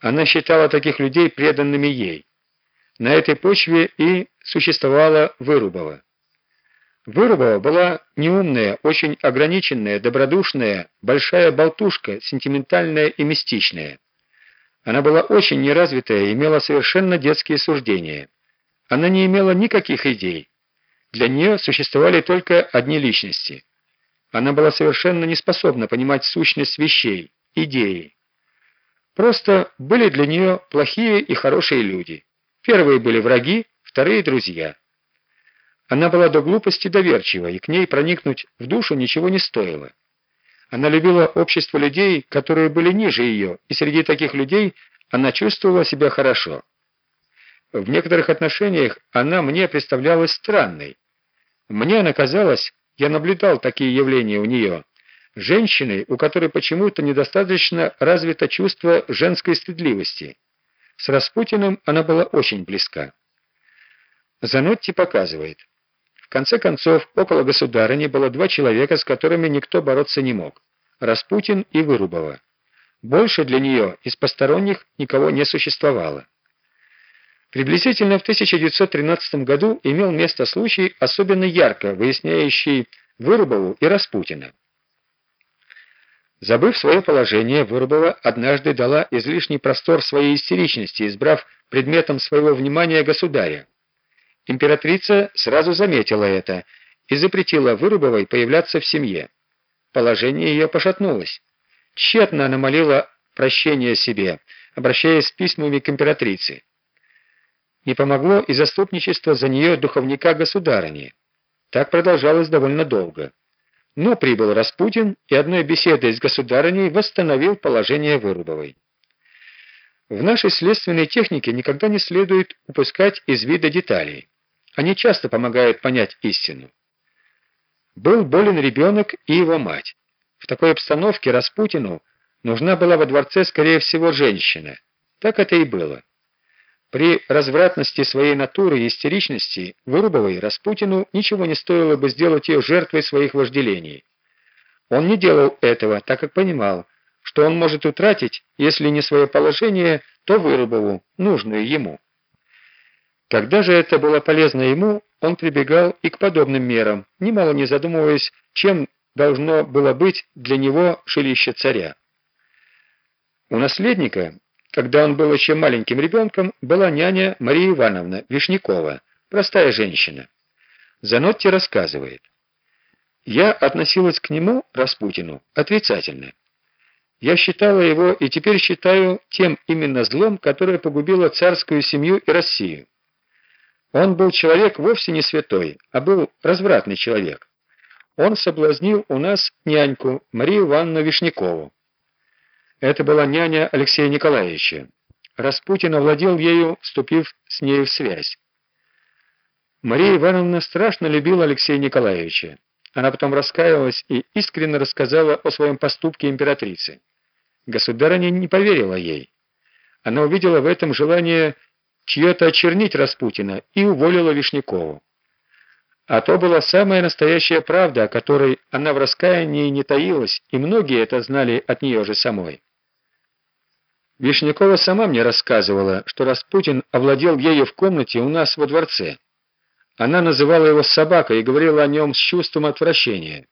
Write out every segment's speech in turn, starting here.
Она считала таких людей преданными ей. На этой почве и существовала Вырубова. Вырубова была неумная, очень ограниченная, добродушная, большая болтушка, сентиментальная и мистичная. Она была очень неразвитая и имела совершенно детские суждения. Она не имела никаких идей. Для нее существовали только одни личности. Она была совершенно не способна понимать сущность вещей, идеи. Просто были для нее плохие и хорошие люди. Первые были враги, вторые друзья. Она была до глупости доверчива, и к ней проникнуть в душу ничего не стоило. Она любила общество людей, которые были ниже ее, и среди таких людей она чувствовала себя хорошо. В некоторых отношениях она мне представлялась странной. Мне она казалась, я наблюдал такие явления у нее, женщиной, у которой почему-то недостаточно развито чувство женской стыдливости. С Распутиным она была очень близка. Занотти показывает. В конце концов, около государыни было два человека, с которыми никто бороться не мог. Распутин и Вырубова. Больше для нее из посторонних никого не существовало. Приблизительно в 1913 году имел место случай, особенно ярко выясняющий Вырубову и Распутина. Забыв свое положение, Вырубова однажды дала излишний простор своей истеричности, избрав предметом своего внимания государя. Императрица сразу заметила это и запретила Вырубовой появляться в семье. Положение ее пошатнулось. Тщетно она молила прощения себе, обращаясь письмами к императрице. Не помогло и заступничество за нее духовника государыни. Так продолжалось довольно долго. Но прибыл Распутин и одной беседой с государыней восстановил положение Вырубовой. В нашей следственной технике никогда не следует упускать из вида деталей. Они часто помогают понять истину. Был болен ребенок и его мать. В такой обстановке Распутину нужна была во дворце, скорее всего, женщина. Так это и было. При развратности своей натуры и истеричности Вырубовой Распутину ничего не стоило бы сделать ее жертвой своих вожделений. Он не делал этого, так как понимал, что он может утратить, если не свое положение, то Вырубову, нужную ему. Когда же это было полезно ему, он прибегал и к подобным мерам, немало не задумываясь, чем должно было быть для него жилище царя. У наследника когда он был еще маленьким ребенком, была няня Мария Ивановна Вишнякова, простая женщина. Занотти рассказывает. Я относилась к нему, Распутину, отрицательно. Я считала его и теперь считаю тем именно злом, которое погубило царскую семью и Россию. Он был человек вовсе не святой, а был развратный человек. Он соблазнил у нас няньку Марию Ивановну Вишнякову. Это была няня Алексея Николаевича. Распутин овладел ею, вступив с ней в связь. Мария Ивановна страшно любила Алексея Николаевича. Она потом раскаялась и искренне рассказала о своем поступке императрице. Государыня не поверила ей. Она увидела в этом желание чье-то очернить Распутина и уволила Вишнякову. А то была самая настоящая правда, о которой она в раскаянии не таилась, и многие это знали от нее же самой. Вишнякова сама мне рассказывала, что Распутин овладел ею в комнате у нас во дворце. Она называла его собакой и говорила о нем с чувством отвращения.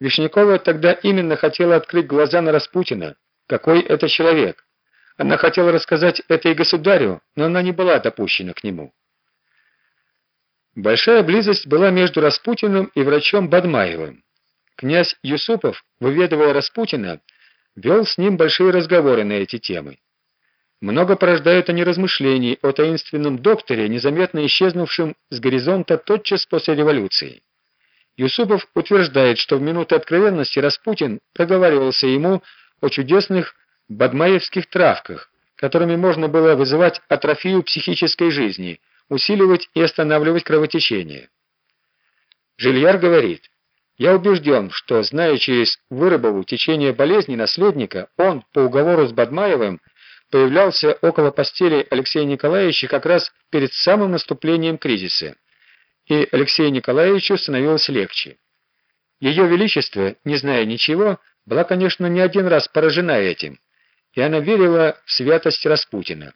Вишнякова тогда именно хотела открыть глаза на Распутина, какой это человек. Она хотела рассказать это и государю, но она не была допущена к нему. Большая близость была между Распутиным и врачом Бадмаевым. Князь Юсупов, выведывая Распутина, вел с ним большие разговоры на эти темы. Много порождают они размышлений о таинственном докторе, незаметно исчезнувшем с горизонта тотчас после революции. Юсупов утверждает, что в минуты откровенности Распутин проговаривался ему о чудесных бадмаевских травках, которыми можно было вызывать атрофию психической жизни, усиливать и останавливать кровотечение. Жильяр говорит: я убежден, что, зная через Вырыбову течение болезни наследника, он, по уговору с Бадмаевым, появлялся около постели Алексея Николаевича как раз перед самым наступлением кризиса. И Алексею Николаевичу становилось легче. Ее Величество, не зная ничего, была, конечно, не один раз поражена этим. и она верила в святость Распутина.